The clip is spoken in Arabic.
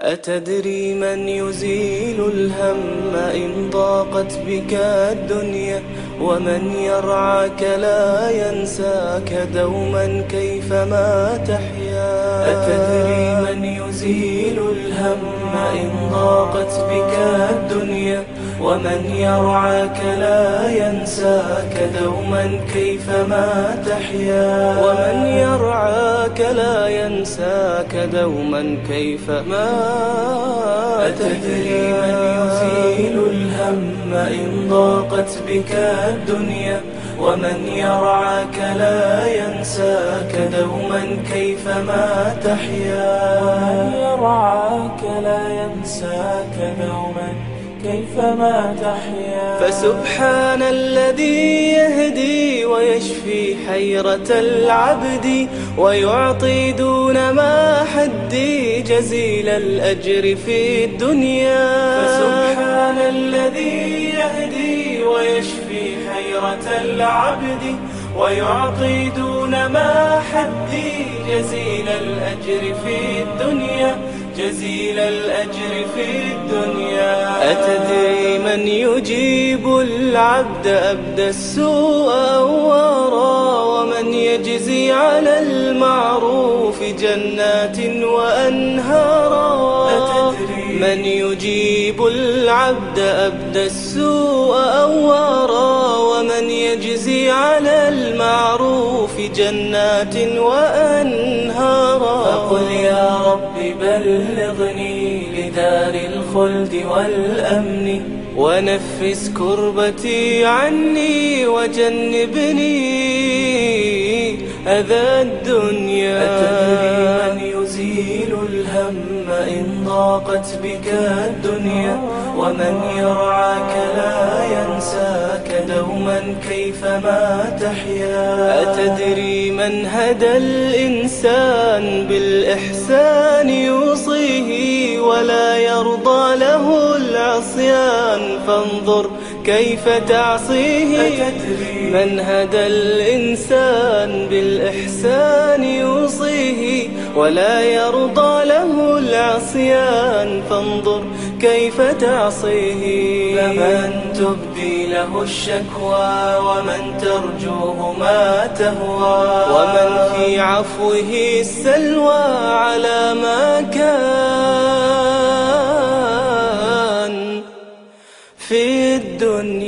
أتدري من يزيل الهم إن ضاقت بك الدنيا ومن يرعاك لا ينساك دوما كيفما تحيا أتدري من يزيل الهم إن ضاقت بك الدنيا؟ ومن يرعاك لا ينساك دوما كيفما تحيا؟ ومن يرعاك لا ينساك دوما كيفما أتدري من يزيل الهم إن ضاقت بك الدنيا؟ ومن يرعاك لا ينساك دوما كيفما تحيا. ومن يرعاك لا ينساك دوما كيفما تحيا. فسبحان الذي يهدي ويشفي حيرة العبد ويعطي دون ما حدي جزيل الأجر في الدنيا. فسبحان الذي يهدي ويشفي حيرة العبد ويعطي دون ما حدي جزيل الأجر في الدنيا جزيل الأجر في الدنيا. أتدري من يجيب العبد أبدى السوء ومن يجزي على المعروف جنات وأنهارا أتدري من يجيب العبد أبدى السوء أورا ومن يجزي على المعروف جنات وأنهارا فقل يا رب بلغني لدار الخلد والأمن. ونفس كربتي عني وجنبني. أذى الدنيا. أتدري من يزيل الهم إن ضاقت بك الدنيا؟ ومن يرعاك لا ينساك دوما كيفما تحيا. أتدري من هدى الإنسان بالإحسان يوصيه ولا يرضى له العصيان؟ فانظر كيف تعصيه؟ من هدى الإنسان بالإحسان يوصيه ولا يرضى له العصيان. فانظر كيف تعصيه. فمن تبدي له الشكوى ومن ترجوه ما تهوى. ومن في عفوه السلوى على দুনিয়া